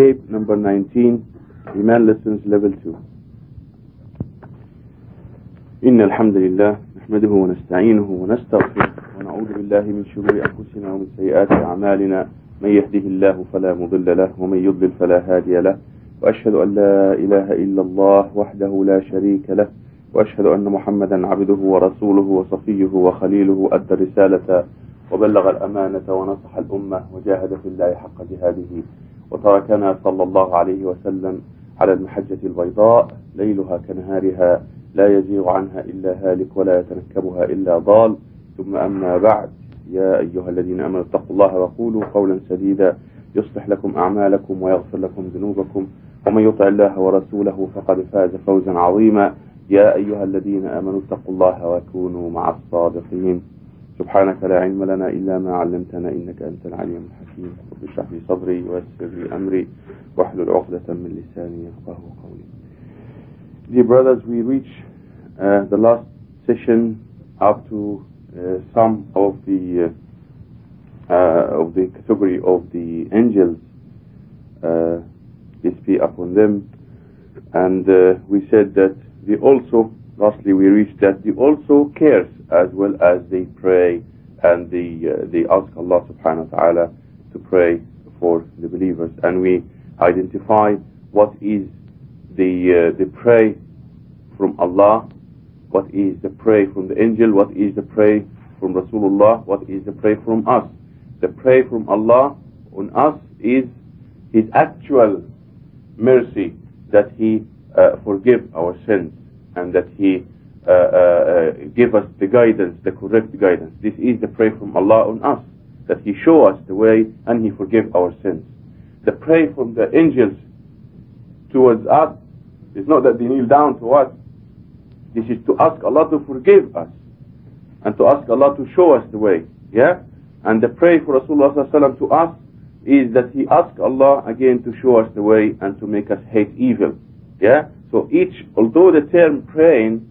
tape number 19 Iman Lessons Level 2 إن الحمد لله نحمده ونستعينه ونستغفره ونعوذ بالله من شرور أنفسنا ومن سيئات أعمالنا. من يهده الله فلا مضل له ومن يضلل فلا هادي له. وأشهد أن لا إله إلا الله وحده لا شريك له. وأشهد أن محمدا عبده ورسوله وصفيه وخليله أدى الرسالة وبلغ الأمانة ونصح الأمة وجاهد في الله حق جهاده. وتركنا صلى الله عليه وسلم على المحجة البيضاء ليلها كنهارها لا يزيغ عنها إلا هالك ولا يتنكبها إلا ضال. ثم أما بعد يا أيها الذين أمنوا اتقوا الله وقولوا قولا سديدا. يصلح لكم أعمالكم ويغفر لكم ذنوبكم. ومن يطع الله ورسوله فقد فاز فوزا عظيما. يا أيها الذين آمنوا اتقوا الله وكونوا مع الصادقين. سبحانك لا علم لنا إلا ما علمتنا إنك أنت العليم الحكيم رب اشرح لي صدري ويسر لي أمري واحلل عقدة من لساني يفقه قولي Dear brothers, we reach uh, the last session up to uh, some of the uh, uh, of the category of the angels, uh, peace be upon them, and uh, we said that they also, lastly, we reach that they also cares as well as they pray and they uh, they ask Allah Subhanahu wa Taala to pray for the believers, and we identify what is the uh, the pray from Allah, what is the pray from the angel, what is the pray from Rasulullah, what is the pray from us. The pray from Allah on us is His actual mercy that He uh, forgive our sins and that He uh, uh, give us the guidance, the correct guidance. This is the prayer from Allah on us, that He show us the way and He forgive our sins. The prayer from the angels towards us is not that they kneel down to us. This is to ask Allah to forgive us and to ask Allah to show us the way. Yeah? And the prayer for Rasulullah to us is that he asks Allah again to show us the way and to make us hate evil. Yeah? So each, although the term praying,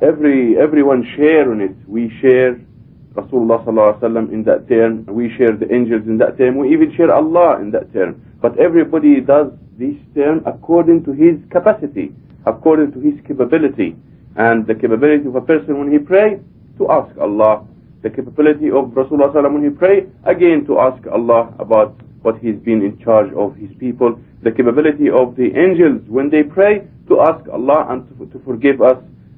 every everyone share on it. We share Rasulullah ﷺ in that term. We share the angels in that term. We even share Allah in that term. But everybody does this term according to his capacity, according to his capability. And the capability of a person when he pray, to ask Allah. The capability of Rasulullah ﷺ when he pray, again to ask Allah about what he's been in charge of his people. The capability of the angels when they pray, to ask Allah and to, to forgive us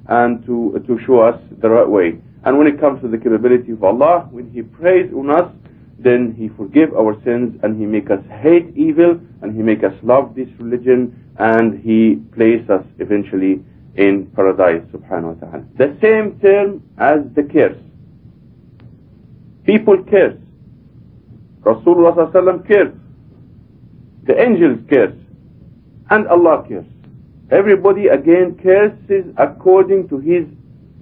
and to, to show us the right way. And when it comes to the capability of Allah, when He prays on us, then He forgive our sins and He make us hate evil and He make us love this religion and He place us eventually in paradise subhanahu wa ta'ala. The same term as the curse. People curse. Rasulullah sallallahu curse. The angels curse. And Allah curse. Everybody again curses according to his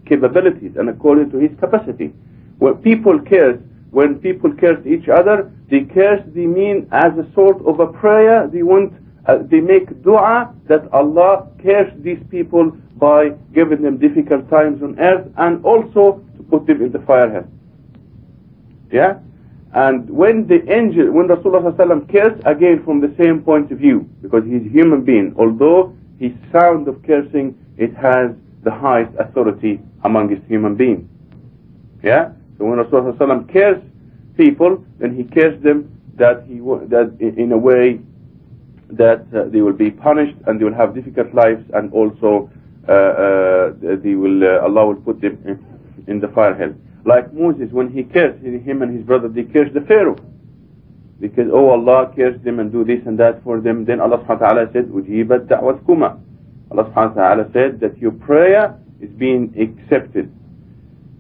capabilities and according to his capacity. When people curse, when people curse each other, they curse, they mean as a sort of a prayer, they want, uh, they make dua that Allah curse these people by giving them difficult times on earth and also to put them in the fire hell. Yeah? And when the angel, when Rasulullah ﷺ cursed, again from the same point of view, because he's a human being, although his sound of cursing, it has the highest authority amongst human beings. Yeah? So when Rasulullah ﷺ cursed people, then he cursed them that he that in a way that uh, they will be punished and they will have difficult lives and also uh, uh, they will uh, Allah will put them in, in the fire hell. Like Moses, when he cursed him and his brother, they cursed the Pharaoh because oh Allah cursed them and do this and that for them. Then Allah subhanahu wa taala said, "Ujibat da'watkuma." Allah subhanahu wa taala said that your prayer is being accepted.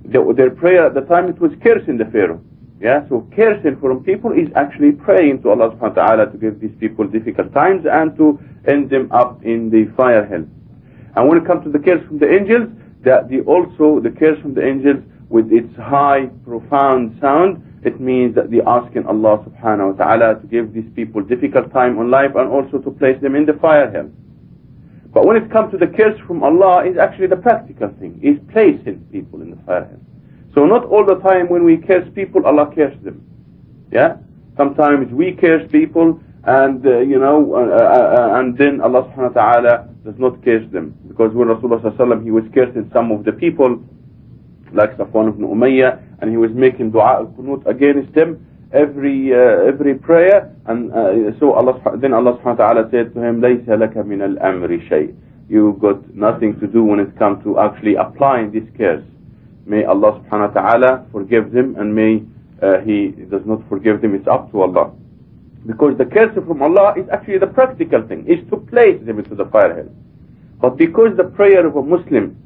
The, their prayer at the time it was cursing the Pharaoh. Yeah, so cursing from people is actually praying to Allah subhanahu wa ta'ala to give these people difficult times and to end them up in the fire hell. And when it comes to the curse from the angels, that the also the curse from the angels with its high, profound sound, it means that they're asking Allah subhanahu wa ta'ala to give these people difficult time on life and also to place them in the fire hell. But when it comes to the curse from Allah, is actually the practical thing, is placing people in the fire hell. So not all the time when we curse people, Allah curse them. Yeah? Sometimes we curse people and uh, you know, uh, uh, and then Allah subhanahu wa ta'ala does not curse them. Because when Rasulullah sallallahu he was cursing some of the people, like Safwan ibn Umayyah, and he was making dua al-qunut against them every uh, every prayer, and uh, so Allah then Allah subhanahu wa ta'ala said to him, لَيْسَ لَكَ مِنَ الْأَمْرِ شَيْءٍ You got nothing to do when it comes to actually applying this curse. May Allah subhanahu wa ta'ala forgive them, and may uh, He does not forgive them. It's up to Allah. Because the curse from Allah is actually the practical thing, is to place them into the fire hell. But because the prayer of a Muslim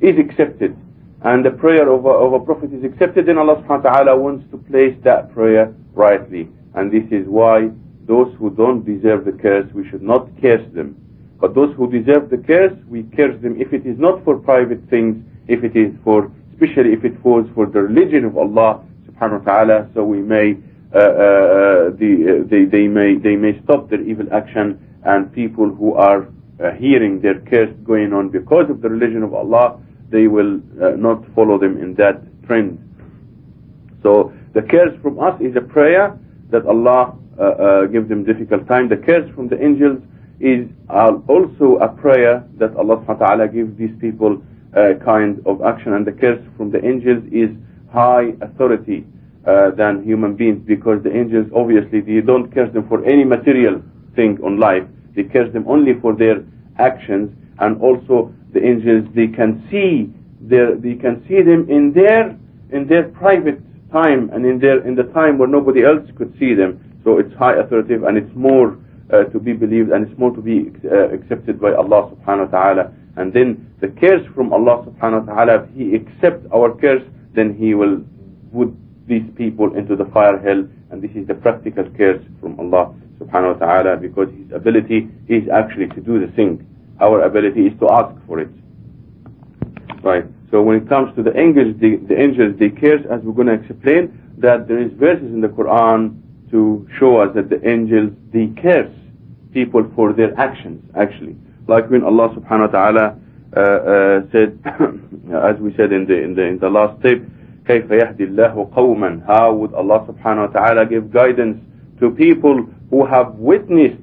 is accepted, and the prayer of a, of a Prophet is accepted, then Allah subhanahu wa ta'ala wants to place that prayer rightly. And this is why those who don't deserve the curse, we should not curse them. But those who deserve the curse, we curse them if it is not for private things, if it is for, especially if it falls for the religion of Allah subhanahu wa ta'ala, so we may uh, uh, the, uh, they, they, may, they may stop their evil action and people who are hearing their curse going on because of the religion of Allah, they will not follow them in that trend. So the curse from us is a prayer that Allah uh, uh, gives them difficult time. The curse from the angels is uh, also a prayer that Allah subhanahu wa ta'ala gives these people a kind of action. And the curse from the angels is high authority uh, than human beings because the angels obviously they don't curse them for any material thing on life they curse them only for their actions and also the angels they can see their they can see them in their in their private time and in their in the time where nobody else could see them. So it's high authoritative and it's more uh, to be believed and it's more to be uh, accepted by Allah subhanahu wa ta'ala. And then the curse from Allah subhanahu wa ta'ala if he accepts our curse then he will put these people into the fire hell. And this is the practical curse from Allah subhanahu wa ta'ala because his ability is actually to do the thing our ability is to ask for it right so when it comes to the angels the, the angels they curse as we're going to explain that there is verses in the Quran to show us that the angels they curse people for their actions actually like when Allah subhanahu wa ta'ala uh, uh, said as we said in the in the in the last tape كيف يهدي الله قوما how would Allah subhanahu wa ta'ala give guidance to people who have witnessed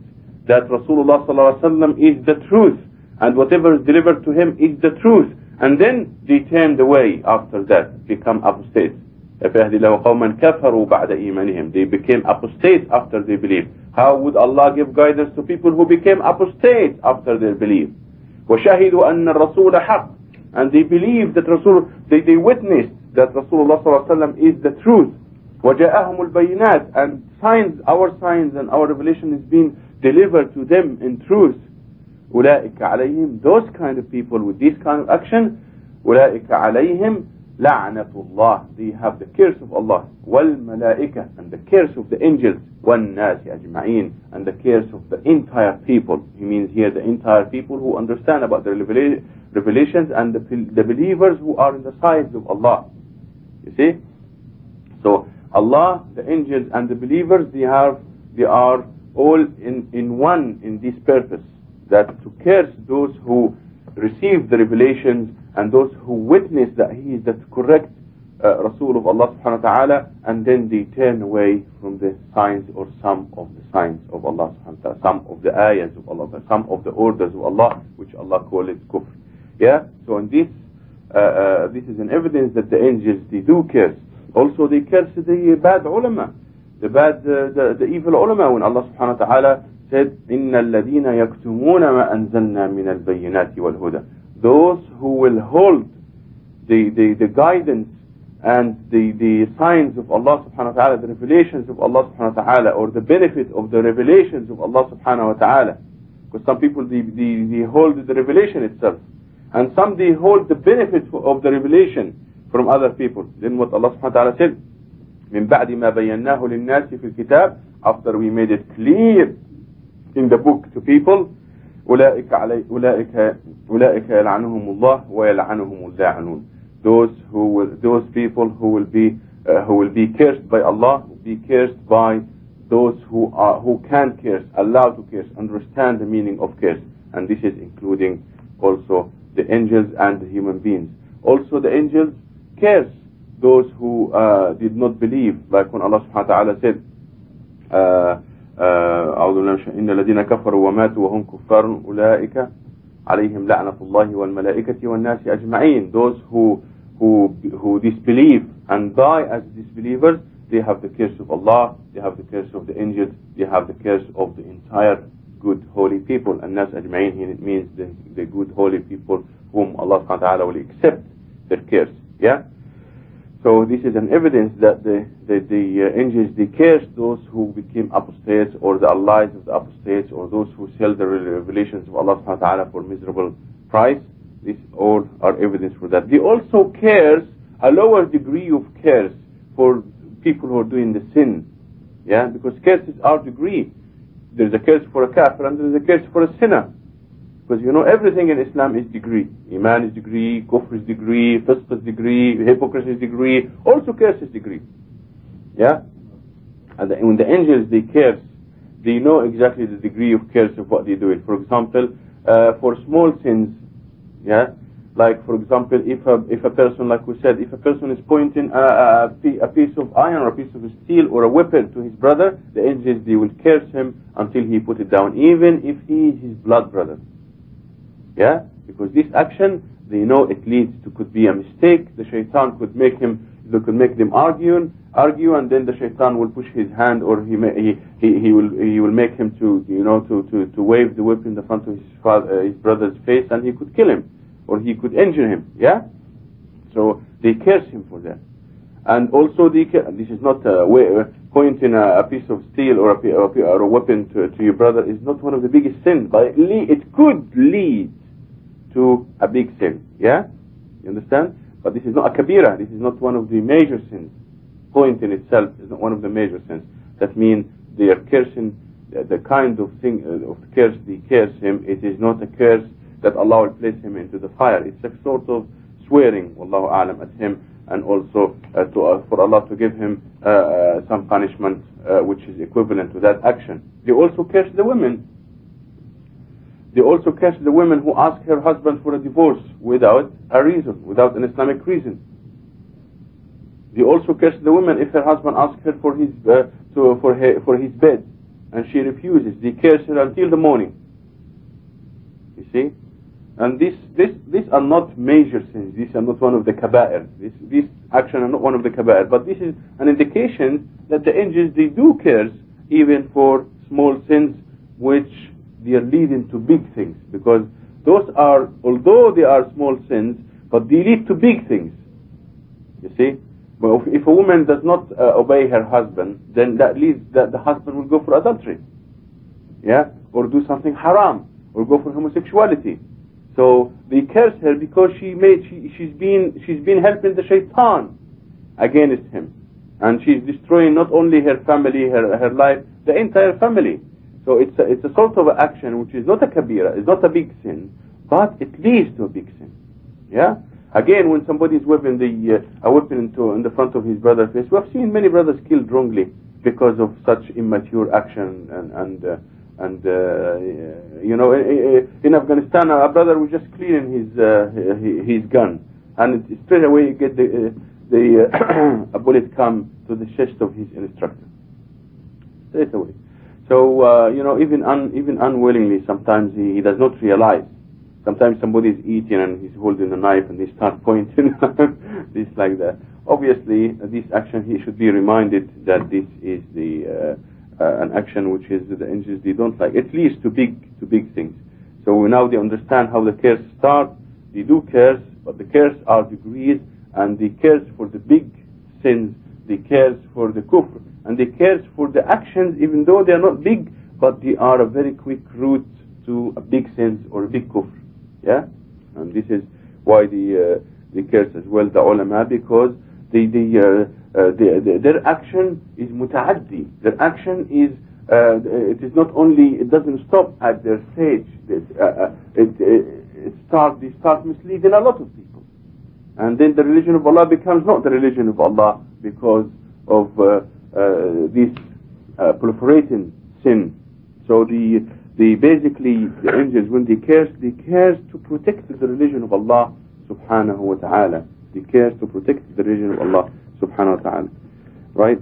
that Rasulullah sallallahu alaihi wasallam is the truth and whatever is delivered to him is the truth and then they turned away after that become apostates يهدي الله قوما كفروا بعد إيمانهم they became apostates after they believed how would Allah give guidance to people who became apostates after their belief وشهدوا أن الرسول حق and they believed that Rasul they, they witnessed that Rasulullah ﷺ is the truth. وَجَاءَهُمُ الْبَيِّنَاتِ And signs, our signs and our revelation is being delivered to them in truth. أُولَٰئِكَ عَلَيْهِمْ Those kind of people with this kind of action, أُولَٰئِكَ عَلَيْهِمْ لَعْنَةُ اللَّهِ They have the curse of Allah. وَالْمَلَائِكَةِ And the curse of the angels. وَالنَّاسِ أَجْمَعِينَ And the curse of the entire people. He means here the entire people who understand about the revelations and the, the believers who are in the sides of Allah. You see? So Allah, the angels and the believers, they have, they are all in, in one in this purpose. That to curse those who receive the revelations and those who witness that he is the correct uh, Rasul of Allah subhanahu wa ta'ala and then they turn away from the signs or some of the signs of Allah subhanahu wa ta'ala, some of the ayahs of Allah, some of the orders of Allah which Allah calls kufr. Yeah? So in this uh, uh, this is an evidence that the angels they do curse. Also they curse the bad ulama, the bad, uh, the, the evil ulama when Allah subhanahu wa ta'ala said, إِنَّ الَّذِينَ يَكْتُمُونَ مَا أَنزَلْنَا مِنَ الْبَيِّنَاتِ وَالْهُدَى Those who will hold the, the, the guidance and the, the signs of Allah subhanahu wa ta'ala, the revelations of Allah subhanahu wa ta'ala, or the benefit of the revelations of Allah subhanahu wa ta'ala. Because some people, they, they, they hold the revelation itself. And some they hold the benefit of the revelation from other people. Then what Allah subhanahu wa ta'ala said, من بعد ما بيناه للناس في الكتاب after we made it clear in the book to people أولئك علي أولئك أولئك يلعنهم الله ويلعنهم اللاعنون those who will those people who will be uh, who will be cursed by Allah will be cursed by those who are who can curse allow to curse understand the meaning of curse and this is including also the angels and the human beings. Also the angels curse those who uh, did not believe, like when Allah subhanahu wa ta'ala said, uh, أعوذ بالله من الشيطان إن الذين كفروا وماتوا وهم كفار أولئك عليهم لعنة الله والملائكة والناس أجمعين those who who who disbelieve and die as disbelievers they have the curse of Allah they have the curse of the angels they have the curse of the entire good holy people and nas ajma'in here it means the, the good holy people whom Allah subhanahu wa ta'ala will accept their curse yeah So this is an evidence that the the, the uh, angels they those who became apostates or the allies of the apostates or those who sell the revelations of Allah subhanahu wa ta'ala for miserable price. These all are evidence for that. They also curse a lower degree of curse for people who are doing the sin. Yeah? Because curses are degree. There's a curse for a kafir and there's a curse for a sinner because you know everything in Islam is degree. Iman is degree, kufr is degree, fisq is degree, hypocrisy is degree, also curse is degree. Yeah? And the, when the angels they curse, they know exactly the degree of curse of what they do. For example, uh, for small sins, yeah, like for example, if a if a person, like we said, if a person is pointing a, a, a piece of iron or a piece of steel or a weapon to his brother, the angels they will curse him until he put it down, even if he is his blood brother. Yeah? Because this action, they know it leads to, could be a mistake. The shaitan could make him, they could make them argue, argue, and then the shaitan will push his hand, or he may, he, he, he will he will make him to you know to, to, to wave the whip in the front of his father, uh, his brother's face, and he could kill him, or he could injure him. Yeah. So they curse him for that. And also, the, this is not a way, pointing a, a, piece of steel or a, or a weapon to, to, your brother is not one of the biggest sins, but it, it could lead to a big sin. Yeah? You understand? But this is not a kabira. This is not one of the major sins. Point in itself is not one of the major sins. That means they are cursing the, kind of thing uh, of curse they curse him. It is not a curse that Allah will place him into the fire. It's a sort of swearing, Wallahu alam, at him, and also uh, to, uh, for Allah to give him uh, uh some punishment uh, which is equivalent to that action. They also curse the women they also curse the women who ask her husband for a divorce without a reason, without an Islamic reason. They also curse the woman if her husband asks her for his uh, to, for her, for his bed, and she refuses. They curse her until the morning. You see, and this this these are not major sins. These are not one of the kaba'ir. This this action are not one of the kaba'ir. But this is an indication that the angels they do curse even for small sins which they are leading to big things because those are, although they are small sins, but they lead to big things. You see? But if, if a woman does not uh, obey her husband, then that leads that the husband will go for adultery. Yeah? Or do something haram. Or go for homosexuality. So they curse her because she made she, she's been she's been helping the shaitan against him. And she's destroying not only her family, her her life, the entire family. So it's a, it's a sort of action which is not a kabira, it's not a big sin, but it leads to a big sin. Yeah? Again, when somebody is waving the, uh, a weapon into, in the front of his brother's face, we have seen many brothers killed wrongly because of such immature action and, and, uh, and uh, you know, in Afghanistan, a brother was just cleaning his, uh, his gun, and straight away you get the, uh, the uh, a bullet come to the chest of his instructor. Straight away. So, uh, you know, even un, even unwillingly, sometimes he, he does not realize. Sometimes somebody is eating and he's holding a knife and they start pointing, this like that. Obviously, this action, he should be reminded that this is the uh, uh, an action which is the angels they don't like. It leads to big to big things. So now they understand how the curse start. They do curse, but the curse are degrees, and they curse for the big sins. They curse for the kufr and they cares for the actions even though they are not big but they are a very quick route to a big sense or a big kufr. Yeah? And this is why the uh, they cares as well the ulama because they, they, uh, uh, their action is mutaaddi. Their action is uh, it is not only it doesn't stop at their stage. It, uh, uh, it, it start they start misleading a lot of people. And then the religion of Allah becomes not the religion of Allah because of uh, this uh, proliferating sin. So the the basically the angels when they curse they curse to protect the religion of Allah subhanahu wa ta'ala. They curse to protect the religion of Allah subhanahu wa ta'ala. Right?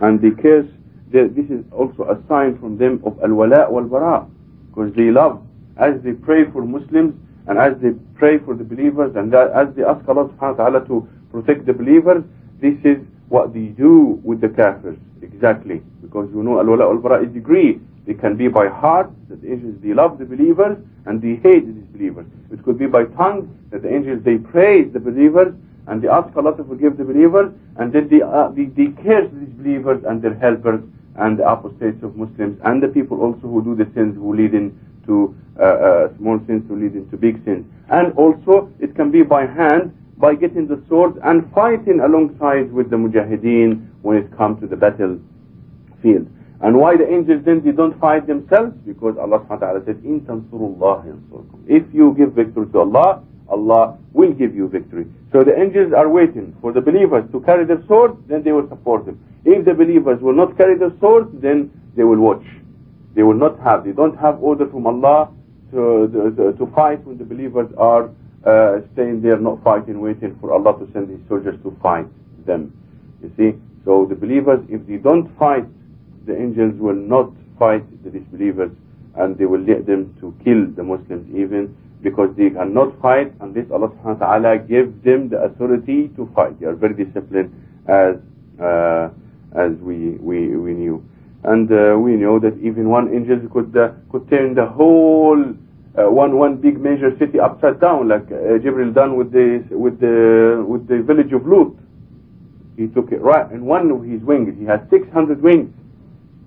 And they curse this is also a sign from them of al-wala wal-bara because they love as they pray for Muslims and as they pray for the believers and as they ask Allah subhanahu wa ta'ala to protect the believers this is what they do with the kafirs. Exactly. Because you know al-wala wal-bara is degree it can be by heart that the angels they love the believers and they hate the disbelievers. It could be by tongue that the angels they praise the believers and they ask Allah to forgive the believers and then they, uh, they, they curse these believers and their helpers and the apostates of Muslims and the people also who do the sins who lead into uh, uh, small sins who lead into big sins. And also it can be by hand by getting the sword and fighting alongside with the mujahideen when it comes to the battlefield. And why the angels then they don't fight themselves? Because Allah subhanahu wa ta'ala said in tansurullah if you give victory to Allah Allah will give you victory. So the angels are waiting for the believers to carry their sword then they will support them. If the believers will not carry their swords then they will watch. They will not have they don't have order from Allah to, to, to fight when the believers are uh, staying there not fighting waiting for Allah to send his soldiers to fight them you see so the believers if they don't fight the angels will not fight the disbelievers and they will let them to kill the Muslims even because they cannot fight unless Allah subhanahu wa ta'ala gives them the authority to fight. They are very disciplined as uh, as we, we, we knew. And uh, we know that even one angel could uh, could turn the whole one one big major city upside down, like uh, Jibril done with the with the with the village of Lut. He took it right in one of his wings. He had 600 wings.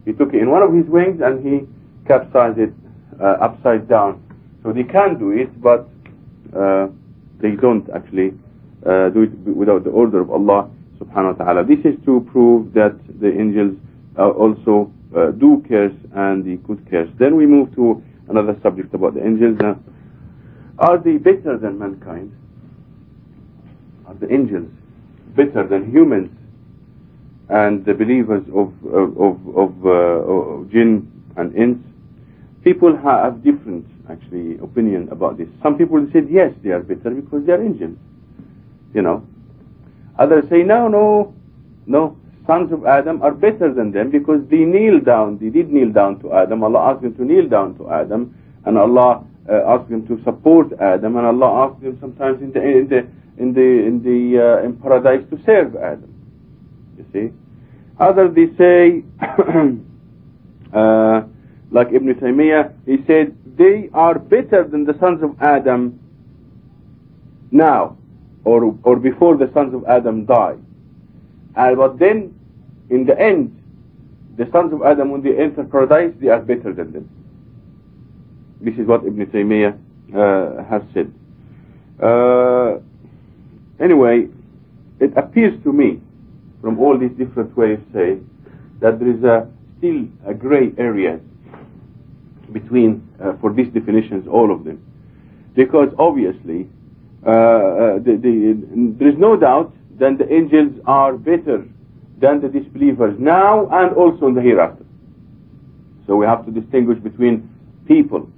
He took it in one of his wings and he capsized it uh, upside down. So they can do it, but uh, they don't actually uh, do it without the order of Allah subhanahu wa ta'ala. This is to prove that the angels also uh, do curse and they could curse. Then we move to another subject about the angels. are they better than mankind? Are the angels better than humans and the believers of of of, of, uh, of jinn and ins? People have different actually opinion about this. Some people said yes, they are better because they are angels. You know. Others say no, no, no. Sons of Adam are better than them because they kneel down. They did kneel down to Adam. Allah asked them to kneel down to Adam, and Allah uh, asked them to support Adam, and Allah asked them sometimes in the in the in the in the uh, in paradise to serve Adam. You see. Others they say, uh, like Ibn Taymiyyah, he said they are better than the sons of Adam now or or before the sons of Adam die. Uh, but then in the end the sons of Adam when they enter paradise they are better than them. This is what Ibn Taymiyyah uh, has said. Uh, anyway, it appears to me from all these different ways saying that there is a, still a gray area between uh, for these definitions, all of them, because obviously uh, uh, the, the, there is no doubt that the angels are better than the disbelievers now and also in the hereafter. So we have to distinguish between people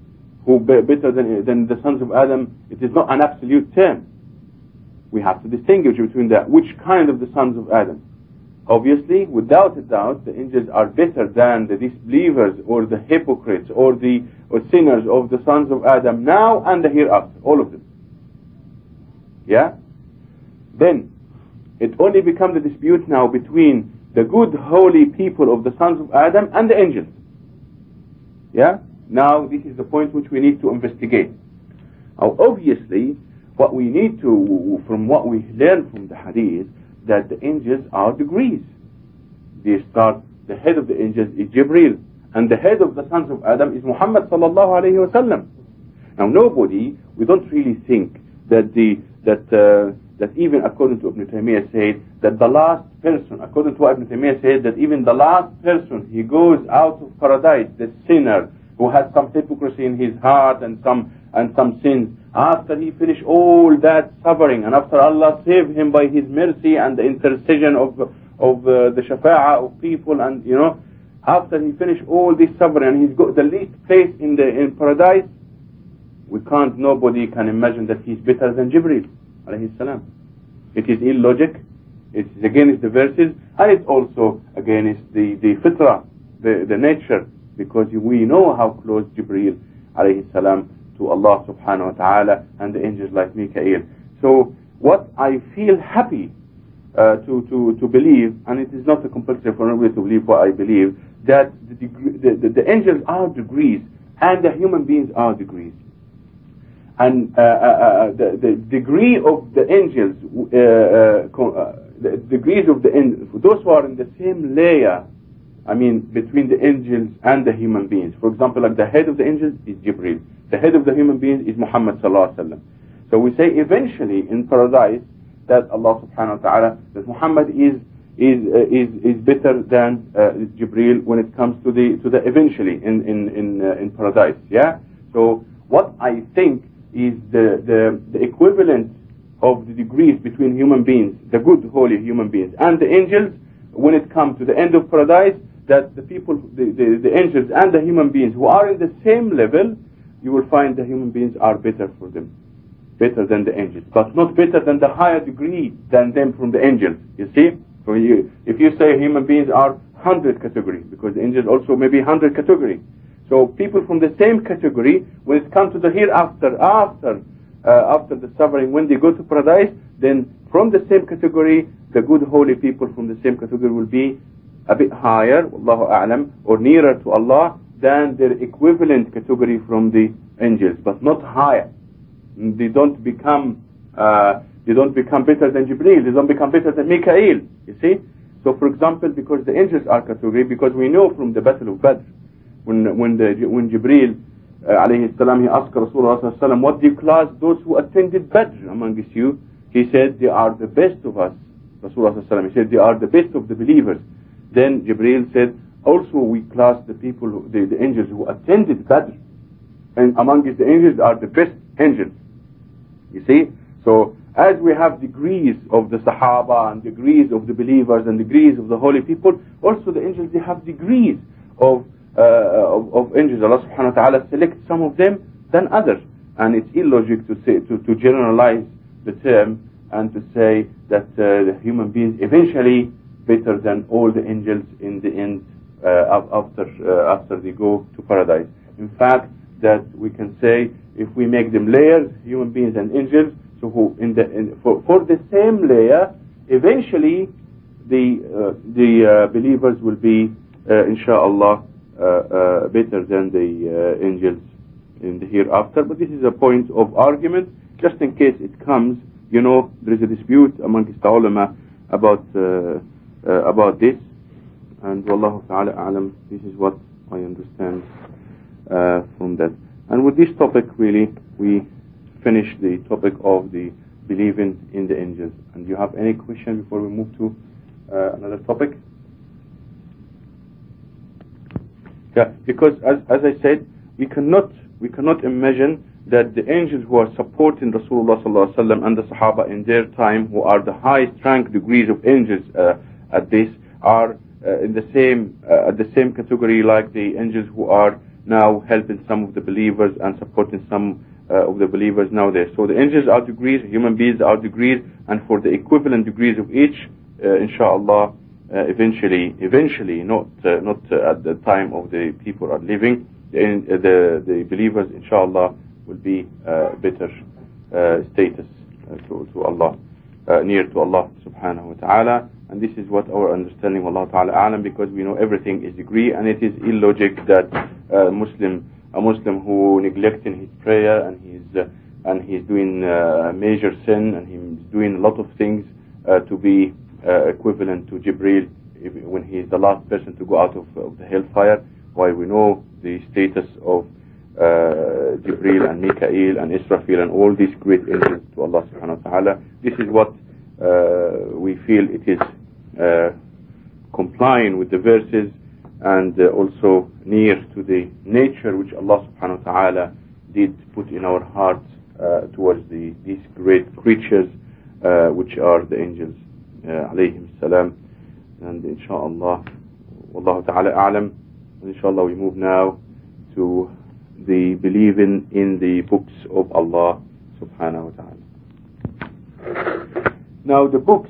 who be better than, than the sons of Adam. It is not an absolute term. We have to distinguish between that. Which kind of the sons of Adam? Obviously, without a doubt, the angels are better than the disbelievers or the hypocrites or the or sinners of the sons of Adam now and the hereafter, all of them. Yeah? Then, it only becomes a dispute now between the good, holy people of the sons of Adam and the angels. Yeah? Now, this is the point which we need to investigate. Now, obviously, what we need to, from what we learn from the hadith, that the angels are degrees. They start, the head of the angels is Jibril, and the head of the sons of Adam is Muhammad sallallahu alayhi wasallam. Now nobody, we don't really think that the, that, uh, that even according to Ibn Taymiyyah said, that the last person, according to what Ibn Taymiyyah said, that even the last person, he goes out of paradise, the sinner, who has some hypocrisy in his heart and some, and some sins, after he finish all that suffering and after Allah save him by his mercy and the intercession of of uh, the shafa'ah of people and you know after he finish all this suffering and he's got the least place in the in paradise we can't nobody can imagine that he's better than Jibril it is illogic it's against the verses and it's also against the the fitrah the, the nature because we know how close Jibreel alayhi salam to Allah subhanahu wa ta'ala and the angels like Mikael. So what I feel happy uh, to, to, to believe, and it is not a compulsory for anybody to believe what I believe, that the, the, the, the, angels are degrees and the human beings are degrees. And uh, uh, uh the, the degree of the angels, the degrees of the angels, those who are in the same layer, I mean, between the angels and the human beings. For example, like the head of the angels is Jibril. The head of the human beings is Muhammad sallallahu alaihi wasallam. So we say eventually in paradise that Allah subhanahu wa ta'ala, that Muhammad is is uh, is is better than uh, Jibril when it comes to the to the eventually in in in uh, in paradise. Yeah. So what I think is the the the equivalent of the degrees between human beings, the good holy human beings, and the angels when it comes to the end of paradise, that the people, the, the, the angels and the human beings who are in the same level, you will find the human beings are better for them better than the angels, but not better than the higher degree than them from the angels. You see? So you, if you say human beings are 100 category, because the angels also may be 100 category. So people from the same category, when it comes to the hereafter, after, uh, after the suffering, when they go to paradise, then from the same category, the good holy people from the same category will be a bit higher, Allahu A'lam, or nearer to Allah than their equivalent category from the angels, but not higher they don't become uh, they don't become better than Jibreel, they don't become better than Mikael, you see? So for example, because the angels are category, because we know from the Battle of Badr, when, when, the, when Jibreel, uh, alayhi salam, he asked Rasulullah sallam, what do you class those who attended Badr amongst you? He said, they are the best of us. Rasulullah sallam, he said, they are the best of the believers. Then Jibreel said, also we class the people, the, the angels who attended Badr. And amongst the angels are the best angels. You see? So as we have degrees of the Sahaba and degrees of the believers and degrees of the holy people, also the angels, they have degrees of, of, of, angels. Allah subhanahu wa ta'ala selects some of them than others. And it's illogic to say, to, to generalize the term and to say that uh, the human beings eventually better than all the angels in the end uh, after, uh, after they go to paradise. In fact, that we can say if we make them layers, human beings and angels, so who in the in, for, for the same layer, eventually the uh, the uh, believers will be, uh, inshallah, uh, uh, Uh, uh, better than the uh, angels in the hereafter. But this is a point of argument, just in case it comes. You know, there is a dispute amongst the ulama about uh, about this, and wallahu ta'ala alam. This is what I understand from that. And with this topic, really, we finish the topic of the believing in the angels. And do you have any question before we move to uh, another topic? Yeah, because as, I said, we cannot we cannot imagine that the angels who are supporting Rasulullah sallallahu and the Sahaba in their time, who are the highest rank degrees of angels uh, at this, are uh, in the same uh, at the same category like the angels who are now helping some of the believers and supporting some uh, of the believers nowadays. So the angels are degrees, human beings are degrees, and for the equivalent degrees of each, uh, inshallah, eventually, eventually, not uh, not uh, at the time of the people are living, the uh, the, the believers, inshallah, will be better status to, to Allah, near to Allah subhanahu wa ta'ala. And this is what our understanding of Allah Ta'ala alam because we know everything is degree and it is illogic that a Muslim a Muslim who neglecting his prayer and he's uh, and he's doing uh, major sin and he's doing a lot of things uh, to be uh, equivalent to Jibril when he is the last person to go out of, of the hellfire. While we know the status of uh, Jibril and Mikael and Israfil and all these great angels to Allah subhanahu wa ta'ala. This is what uh, we feel it is uh, complying with the verses and uh, also near to the nature which Allah subhanahu wa ta'ala did put in our hearts uh, towards the, these great creatures uh, which are the angels. uh, alayhim salam and inshallah wallahu ta'ala a'lam. Inshallah we move now to the believing in the books of Allah subhanahu wa ta'ala. Now the books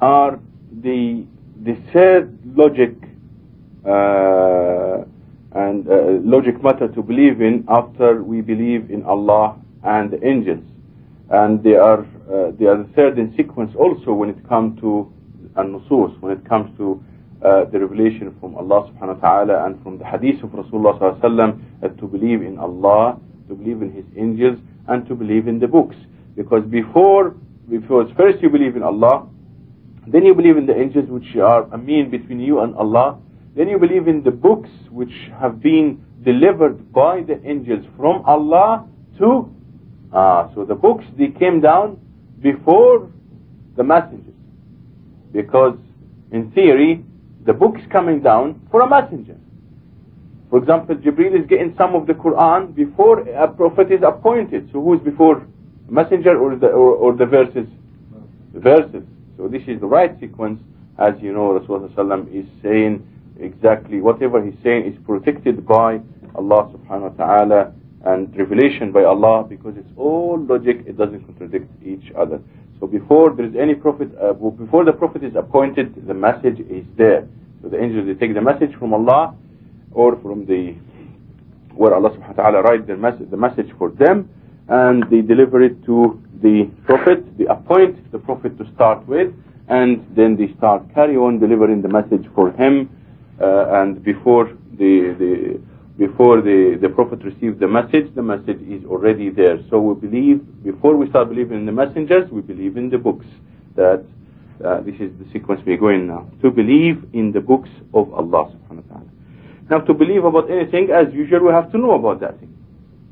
are the the third logic uh, and uh, logic matter to believe in after we believe in Allah and the angels. And they are uh, they are the third in sequence also when it comes to an-nusus, when it comes to uh, the revelation from Allah subhanahu wa ta'ala and from the hadith of Rasulullah sallallahu alaihi wasallam to believe in Allah, to believe in His angels, and to believe in the books. Because before, before first you believe in Allah, then you believe in the angels which are a mean between you and Allah, then you believe in the books which have been delivered by the angels from Allah to Ah, so the books they came down before the messengers. Because in theory, the book is coming down for a messenger. For example, Jibril is getting some of the Quran before a prophet is appointed. So who is before? Messenger or the or, or the verses? The verses. So this is the right sequence. As you know, Rasulullah is saying exactly whatever he's saying is protected by Allah subhanahu wa ta'ala and revelation by Allah because it's all logic, it doesn't contradict each other. So before there is any prophet, uh, before the prophet is appointed, the message is there. So the angels, they take the message from Allah or from the, where Allah subhanahu wa ta'ala writes the, message, the message for them and they deliver it to the prophet, they appoint the prophet to start with and then they start carry on delivering the message for him uh, and before the, the before the, the Prophet received the message, the message is already there. So we believe, before we start believing in the messengers, we believe in the books. That uh, this is the sequence we're going now. To believe in the books of Allah subhanahu wa ta'ala. Now to believe about anything, as usual, we have to know about that thing.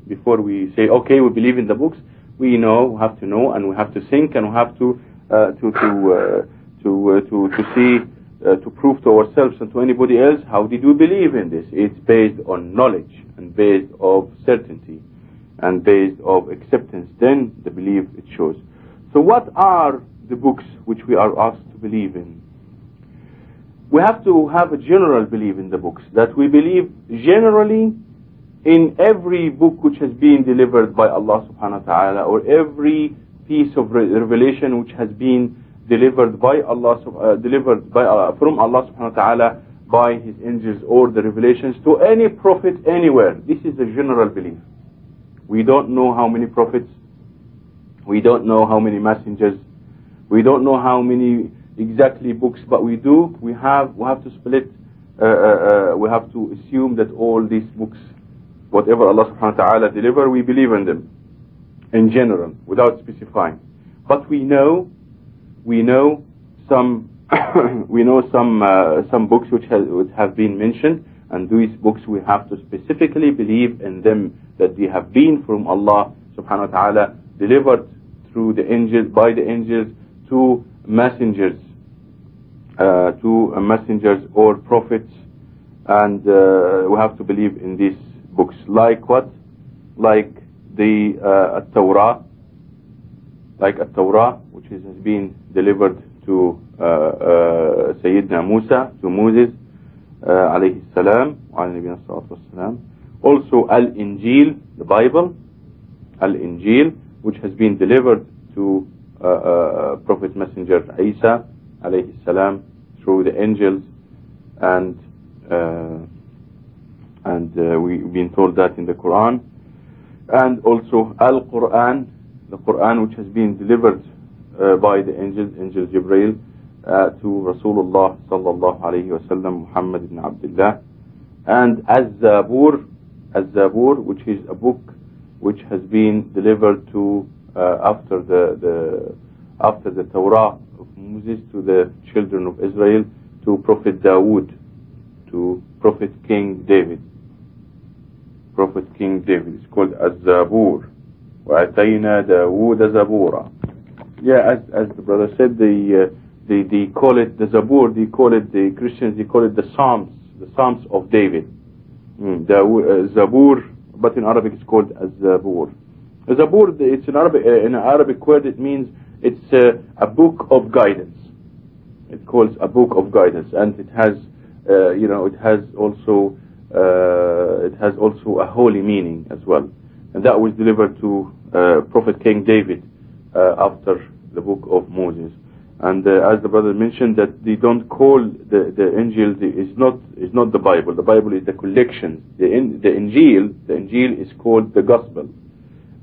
Before we say, okay, we believe in the books, we know, we have to know, and we have to think, and we have to, uh, to, to, uh, to, uh, to, to see uh, to prove to ourselves and to anybody else how did we believe in this. It's based on knowledge and based of certainty and based of acceptance. Then the belief it shows. So what are the books which we are asked to believe in? We have to have a general belief in the books that we believe generally in every book which has been delivered by Allah subhanahu wa ta'ala or every piece of revelation which has been delivered by Allah, uh, delivered by uh, from Allah subhanahu wa ta'ala by His angels or the revelations to any prophet anywhere. This is the general belief. We don't know how many prophets, we don't know how many messengers, we don't know how many exactly books, but we do, we have, we have to split, uh, uh, uh we have to assume that all these books, whatever Allah subhanahu wa ta'ala deliver, we believe in them in general, without specifying. But we know we know some we know some uh, some books which, has, which have been mentioned, and these books we have to specifically believe in them that they have been from Allah subhanahu wa taala delivered through the angels by the angels to messengers uh, to messengers or prophets. And uh, we have to believe in these books. Like what? Like the uh, Torah like a Torah, which has been delivered to uh, uh, Sayyidina Musa, to Moses, uh, alayhi salam, also Al-Injil, the Bible, Al-Injil, which has been delivered to uh, uh, Prophet Messenger Isa, alayhi salam, through the angels, and uh, and uh, we've been told that in the Quran, and also Al-Quran, the Quran which has been delivered uh, by the angel, angel Jibreel uh, to Rasulullah sallallahu alayhi wasallam Muhammad ibn Abdullah. And Az-Zabur Az-Zabur which is a book which has been delivered to uh, after the, the after the Torah of Moses to the children of Israel to Prophet Dawood to Prophet King David. Prophet King David it's called Az-Zabur وَأَتَيْنَا دَاوُودَ زَبُورًا Yeah, as, as the brother said, the, uh, they, they call it the Zabur, they call it, the Christians, they call it the Psalms, the Psalms of David. Mm, the, uh, Zabur, but in Arabic it's called as Zabur. Zabur, it's an Arabic, uh, in an Arabic word, it means it's uh, a book of guidance. It calls a book of guidance, and it has, uh, you know, it has also, uh, it has also a holy meaning as well and that was delivered to uh, Prophet King David uh, after the book of Moses. And uh, as the brother mentioned, that they don't call the the Injil the, is not is not the Bible. The Bible is the collection. The in, the Injil the Injil is called the Gospel,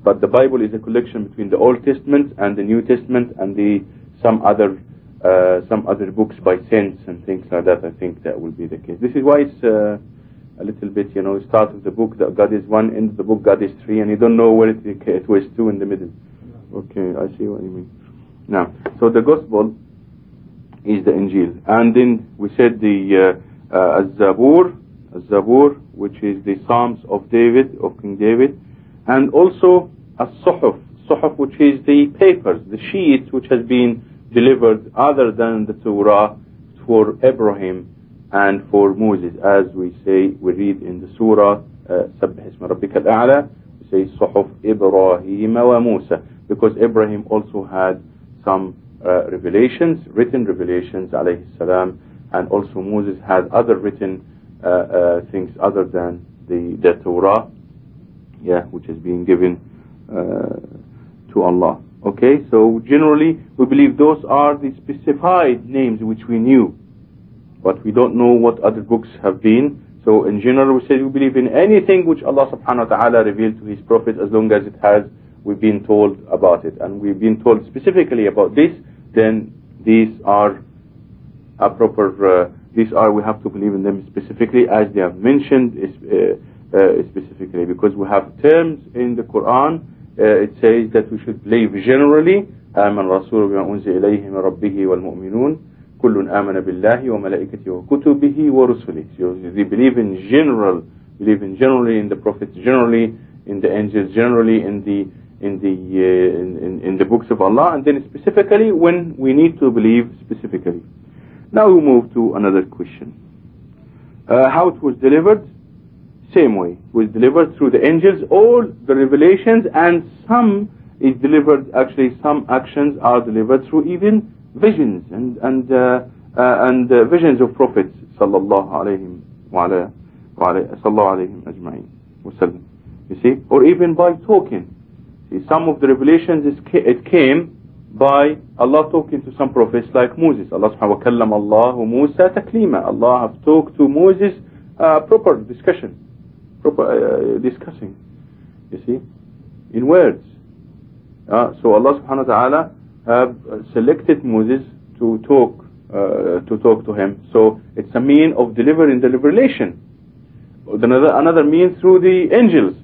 but the Bible is a collection between the Old Testament and the New Testament and the some other uh, some other books by saints and things like that. I think that will be the case. This is why it's uh, a little bit, you know, start of the book that God is one, end of the book God is three, and you don't know where it, it was two in the middle. Okay, I see what you mean. Now, so the gospel is the Injil. And then we said the uh, uh, Az-Zabur, Az-Zabur, which is the Psalms of David, of King David, and also As-Suhuf, Suhuf, which is the papers, the sheets which has been delivered other than the Torah for Abraham and for Moses. As we say, we read in the Surah, سبح اسم ربك الأعلى, we say صحف إبراهيم وموسى, because Abraham also had some uh, revelations, written revelations, alayhi salam, and also Moses had other written uh, uh, things other than the, the Torah, yeah, which is being given uh, to Allah. Okay, so generally we believe those are the specified names which we knew, but we don't know what other books have been. So in general we say we believe in anything which Allah subhanahu wa ta'ala revealed to His Prophet as long as it has we've been told about it and we've been told specifically about this then these are a proper uh, these are we have to believe in them specifically as they have mentioned uh, uh, specifically because we have terms in the Quran it says that we should believe generally آمن الرسول بما أنزل إليه من ربه والمؤمنون كل آمن بالله وملائكته وكتبه ورسله so they believe in general believe in generally in the prophets generally in the angels generally in the in the uh, in, in, the books of Allah and then specifically when we need to believe specifically now we move to another question uh, how it was delivered same way it was delivered through the angels all the revelations and some is delivered actually some actions are delivered through even visions and and uh, uh and uh, visions of prophets sallallahu alayhim wa sallallahu wasallam you see or even by talking See, some of the revelations it came by Allah talking to some prophets like Moses. Allah subhanahu wa ta'ala Allah Musa taklima. Allah have talked to Moses uh, proper discussion, proper uh, discussing. You see, in words. Uh, so Allah subhanahu wa ta'ala have selected Moses to talk uh, to talk to him. So it's a mean of delivering the revelation. Another another mean through the angels.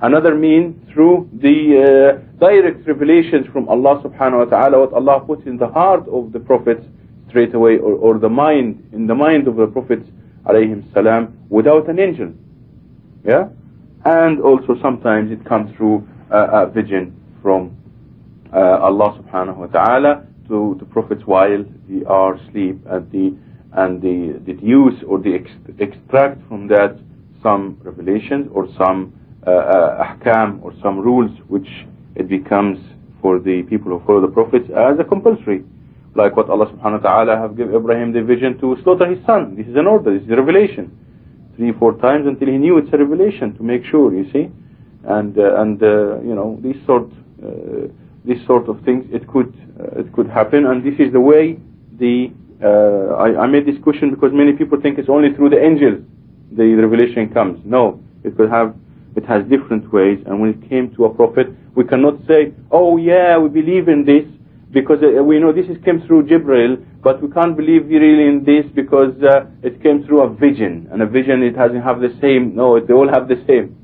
Another mean through the uh, direct revelations from Allah subhanahu wa ta'ala, what Allah puts in the heart of the prophets straight away, or, or the mind, in the mind of the prophets alayhim salam, without an angel. Yeah? And also sometimes it comes through uh, a vision from Allah subhanahu wa ta'ala to the prophets while they are asleep and the and the, use or the ex extract from that some revelations or some uh, uh, ahkam or some rules which it becomes for the people who follow the prophets as a compulsory. Like what Allah subhanahu wa ta'ala have given Abraham the vision to slaughter his son. This is an order this is a revelation. Three four times until he knew it's a revelation to make sure you see. And uh, and uh, you know these sort uh, these sort of things it could uh, it could happen. And this is the way the I, I made this question because many people think it's only through the angels the revelation comes. No it could have it has different ways. And when it came to a prophet we cannot say oh yeah we believe in this because uh, we know this is came through Jibril but we can't believe really in this because uh, it came through a vision. And a vision it doesn't have the same no they all have the same.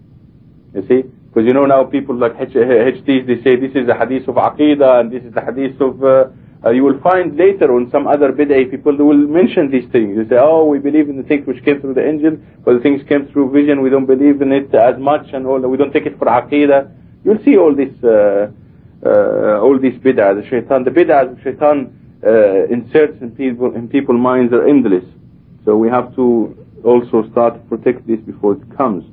You see because you know now people like HTs they say this is the hadith of Aqidah and this is the hadith of uh, uh, you will find later on some other bid'ah people will mention these things. They say, oh, we believe in the things which came through the angel, but the things came through vision, we don't believe in it as much, and all. we don't take it for aqidah. You'll see all this, uh, uh, all these bid'ah, the shaitan, the bid'ah, the shaitan uh, inserts in people, in people's minds are endless. So we have to also start to protect this before it comes.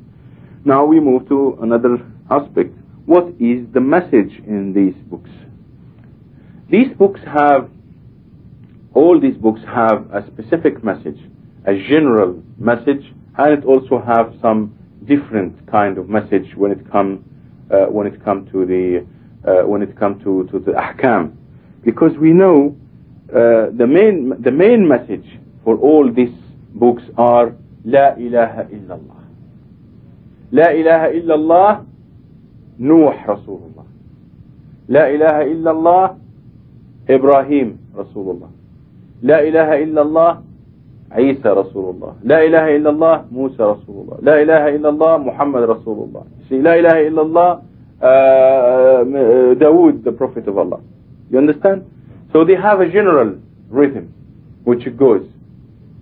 Now we move to another aspect. What is the message in these books? These books have, all these books have a specific message, a general message, and it also have some different kind of message when it come uh, when it come to the uh, when it come to to the ahkam, because we know uh, the main the main message for all these books are La ilaha illallah. La ilaha illallah Nuh Rasulullah. La ilaha illallah Ibrahim Rasulullah. La ilaha illallah Isa Rasulullah. La ilaha illallah Musa Rasulullah. La ilaha illallah Muhammad Rasulullah. See, La ilaha illallah uh, uh, Dawood, the Prophet of Allah. You understand? So they have a general rhythm which goes.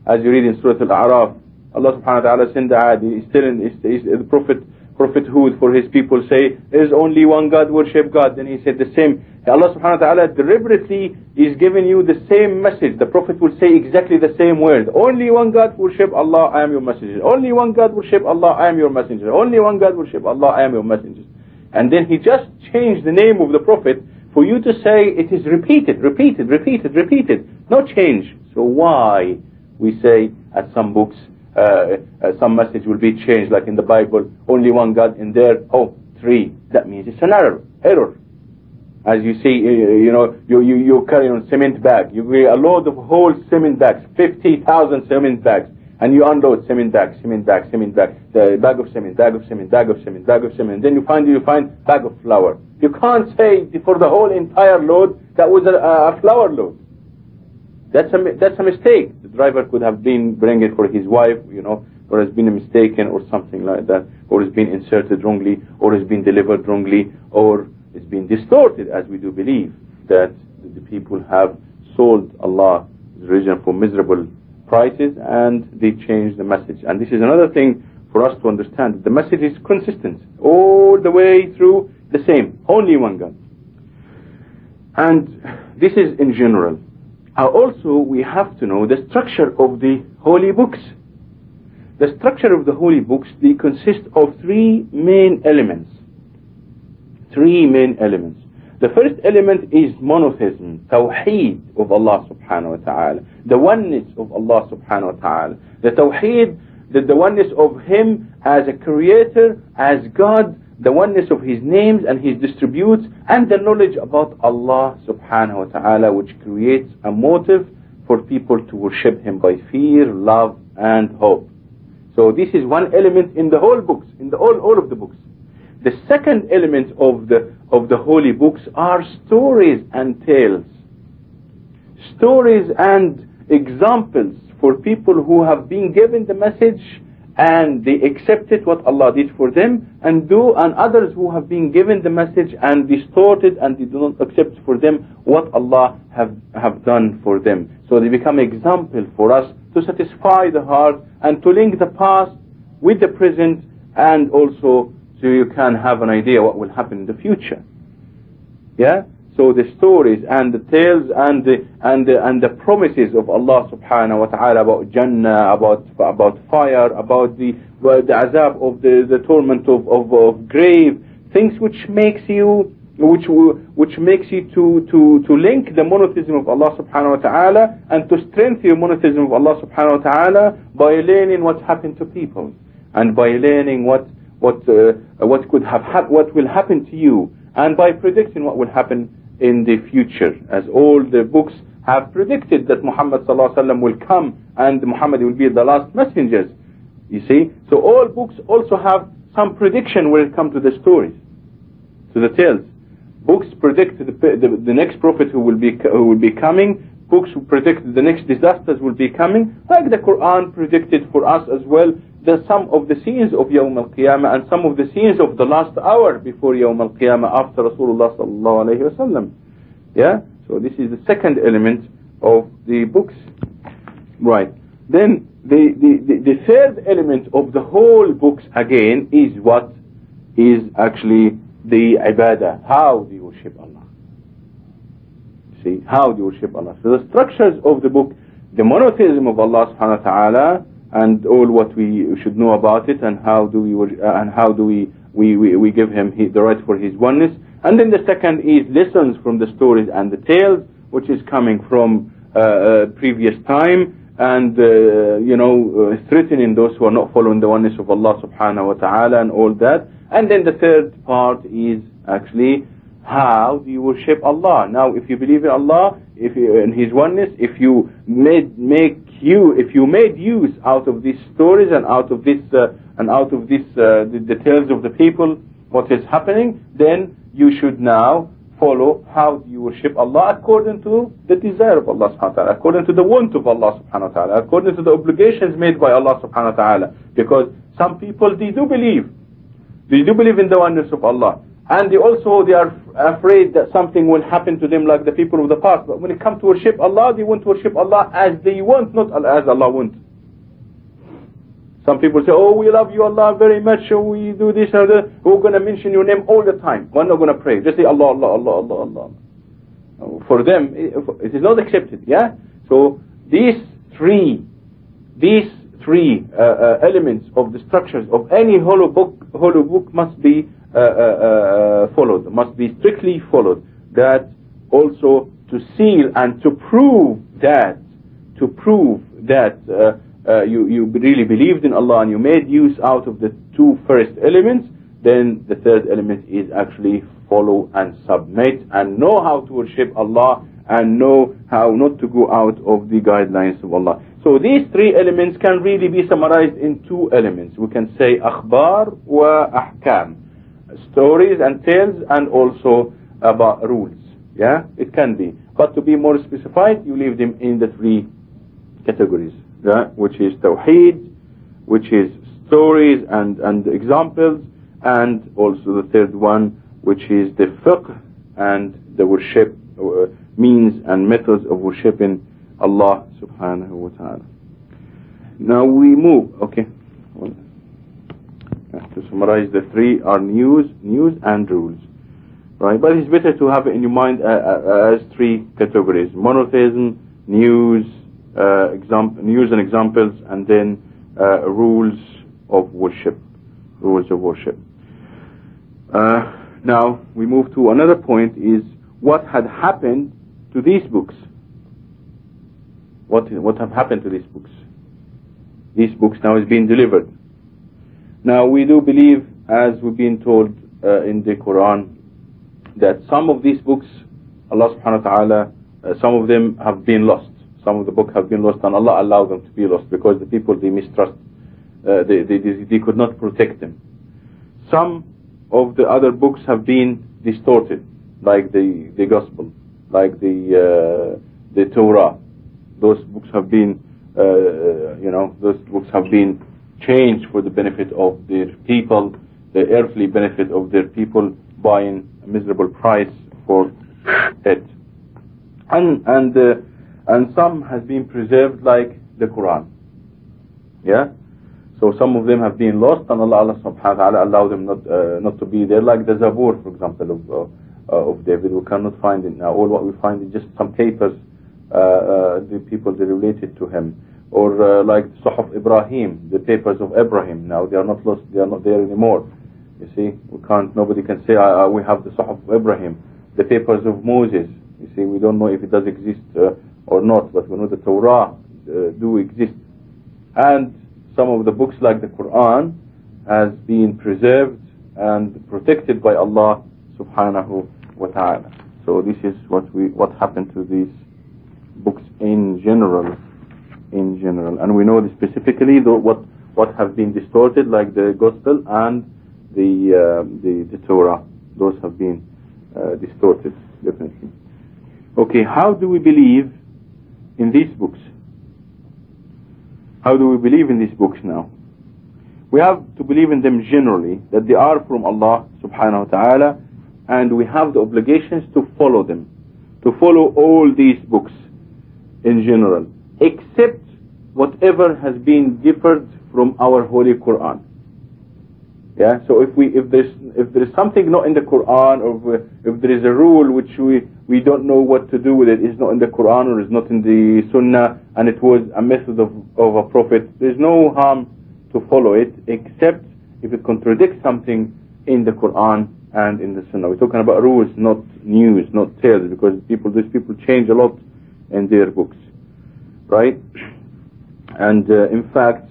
As you read in Surah Al-A'raf, Allah subhanahu wa ta'ala sent the ad, he's telling he's, the Prophet, prophethood for his people say, there is only one God, worship God. Then he said the same. Allah subhanahu wa ta'ala deliberately is giving you the same message. The Prophet will say exactly the same word. Only one God, worship Allah, I am your messenger. Only one God, worship Allah, I am your messenger. Only one God, worship Allah, I am your messenger. And then he just changed the name of the Prophet for you to say it is repeated, repeated, repeated, repeated. No change. So why we say at some books, Uh, uh, some message will be changed, like in the Bible, only one God in there, oh, three. That means it's an error. Error. As you see, uh, uh you know, you, you, you carry on cement bag. You carry a load of whole cement bags, 50,000 cement bags and you unload cement bag, cement bag, cement bag, the bag of cement, bag of cement, bag of cement, bag of cement. Then you find you find bag of flour. You can't say for the whole entire load that was a, a flour load. That's a that's a mistake. The driver could have been bringing it for his wife, you know, or has been mistaken or something like that, or has been inserted wrongly, or has been delivered wrongly, or it's been distorted, as we do believe that the people have sold Allah's religion for miserable prices and they change the message. And this is another thing for us to understand. The message is consistent all the way through the same, only one God. And this is in general. Uh, also, we have to know the structure of the holy books. The structure of the holy books, they consist of three main elements. Three main elements. The first element is monotheism, tawheed of Allah subhanahu wa ta'ala. The oneness of Allah subhanahu wa ta'ala. The tawheed, the, the oneness of Him as a creator, as God, the oneness of His names and His distributes, and the knowledge about Allah subhanahu wa ta'ala, which creates a motive for people to worship Him by fear, love, and hope. So this is one element in the whole books, in the all, all of the books. The second element of the, of the holy books are stories and tales. Stories and examples for people who have been given the message and they accepted what Allah did for them and do and others who have been given the message and distorted and they do not accept for them what Allah have, have done for them. So they become example for us to satisfy the heart and to link the past with the present and also so you can have an idea what will happen in the future. Yeah? So the stories and the tales and the, and the, and the promises of Allah subhanahu wa ta'ala about Jannah, about, about fire, about the, the azab of the, the torment of, of, of grave, things which makes you which which makes you to to to link the monotheism of Allah subhanahu wa ta'ala and to strengthen your monotheism of Allah subhanahu wa ta'ala by learning what happened to people and by learning what what uh, what could have what will happen to you, and by predicting what will happen in the future, as all the books have predicted that Muhammad sallallahu will come and Muhammad will be the last messengers. You see, so all books also have some prediction when it comes to the stories, to the tales. Books predict the, the, the next prophet who will be who will be coming. Books who predict the next disasters will be coming, like the Quran predicted for us as well the some of the scenes of Yawm al-Qiyamah and some of the scenes of the last hour before Yawm al-Qiyamah after Rasulullah sallallahu alayhi wasallam. Yeah? So this is the second element of the books. Right. Then the, the, the, the third element of the whole books again is what is actually the ibadah. How do you worship Allah? See, how do you worship Allah? So the structures of the book, the monotheism of Allah subhanahu wa ta'ala, and all what we should know about it and how do we uh, and how do we we, we, we give him the right for his oneness. And then the second is lessons from the stories and the tales which is coming from uh, uh, previous time. And uh, you know uh, threatening those who are not following the oneness of Allah subhanahu wa ta'ala and all that. And then the third part is actually how do you worship Allah? Now if you believe in Allah if you, in His oneness, if you made make you if you made use out of these stories and out of this uh, and out of this uh, the details of the people, what is happening, then you should now follow how you worship Allah according to the desire of Allah subhanahu wa ta'ala, according to the want of Allah subhanahu wa ta'ala, according to the obligations made by Allah subhanahu wa ta'ala. Because some people, they do believe. They do believe in the oneness of Allah. And they also, they are afraid that something will happen to them like the people of the past. But when it comes to worship Allah, they want to worship Allah as they want, not as Allah wants. Some people say, oh, we love you, Allah, very much. Oh, we do this and that. We're going to mention your name all the time. We're not going to pray. Just say Allah, Allah, Allah, Allah, Allah. For them, it is not accepted, yeah? So these three, these three uh, uh, elements of the structures of any hollow book, hollow book must be uh, uh, uh, followed, must be strictly followed. That also to seal and to prove that, to prove that uh, uh, you, you really believed in Allah and you made use out of the two first elements, then the third element is actually follow and submit and know how to worship Allah and know how not to go out of the guidelines of Allah. So these three elements can really be summarized in two elements. We can say akhbar wa ahkam. Stories and tales and also about rules. Yeah, it can be. But to be more specified, you leave them in the three categories that which is tawheed, which is stories and, and examples, and also the third one, which is the fiqh and the worship uh, means and methods of worshipping Allah subhanahu wa ta'ala. Now we move, okay. Summarize, the three are news, news and rules. Right, but it's better to have it in your mind uh, uh, as three categories: monotheism, news, uh, news and examples, and then uh, rules of worship. Rules of worship. Uh, now we move to another point: is what had happened to these books? What what have happened to these books? These books now is being delivered. Now we do believe, as we've been told uh, in the Quran, that some of these books, Allah Subhanahu wa Taala, uh, some of them have been lost. Some of the book have been lost and Allah allowed them to be lost because the people they mistrust uh, they, they, they could not protect them. Some of the other books have been distorted like the the gospel like the uh, the Torah. Those books have been uh, uh, you know those books have been changed for the benefit of their people the earthly benefit of their people buying a miserable price for it and and uh, and some has been preserved like the Quran. Yeah? So some of them have been lost and Allah, Allah subhanahu wa ta'ala allowed them not, uh, not to be there like the Zabur for example of, uh, uh, of David. We cannot find it now. All what we find is just some papers uh, uh, the people related to him. Or uh, like Suhuf Ibrahim, the papers of Ibrahim now they are not lost, they are not there anymore. You see, we can't, nobody can say we have the of Ibrahim. The papers of Moses, you see, we don't know if it does exist or not, but we know the Torah uh, do exist. And some of the books like the Quran has been preserved and protected by Allah subhanahu wa ta'ala. So this is what we what happened to these books in general in general. And we know specifically the, what what have been distorted like the gospel and the uh, the, the Torah. Those have been uh, distorted definitely. Okay, how do we believe in these books. How do we believe in these books now? We have to believe in them generally, that they are from Allah subhanahu wa ta'ala, and we have the obligations to follow them, to follow all these books in general, except whatever has been differed from our Holy Quran. Yeah, so if we if there's if there is something not in the Quran or if there is a rule which we we don't know what to do with it, it's not in the Quran or it's not in the Sunnah, and it was a method of of a prophet. There's no harm to follow it, except if it contradicts something in the Quran and in the Sunnah. We're talking about rules, not news, not tales, because people these people change a lot in their books, right? And uh, in fact,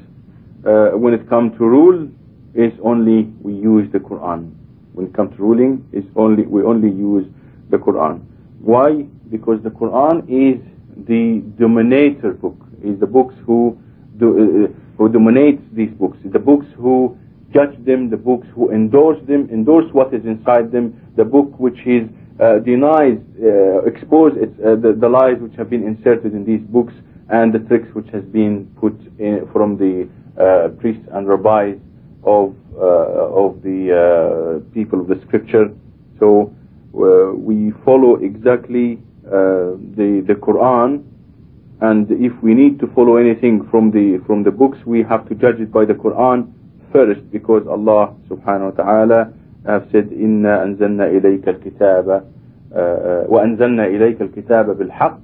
uh, when it comes to rule is only we use the Quran. When it comes to ruling, it's only we only use the Quran. Why? because the Quran is the dominator book, is the books who do, uh, who dominates these books, the books who judge them, the books who endorse them, endorse what is inside them, the book which is uh, denies, uh, expose uh, the, the lies which have been inserted in these books and the tricks which has been put in from the uh, priests and rabbis of uh, of the uh, people of the scripture. So uh, we follow exactly uh, the the Quran, and if we need to follow anything from the from the books, we have to judge it by the Quran first, because Allah Subhanahu wa Taala have said, "Inna anzalna ilayka al-kitaba uh, wa anzalna ilayka al-kitaba bil-haqq."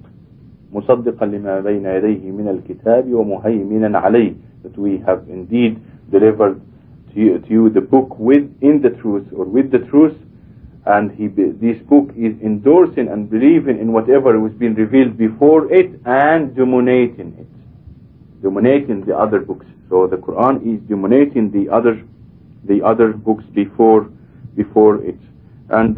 مصدقا لما بين يديه من الكتاب ومهيمنا عليه that we have indeed delivered to you, to you the book with in the truth or with the truth and he, this book is endorsing and believing in whatever was being revealed before it and dominating it dominating the other books so the Quran is dominating the other the other books before before it and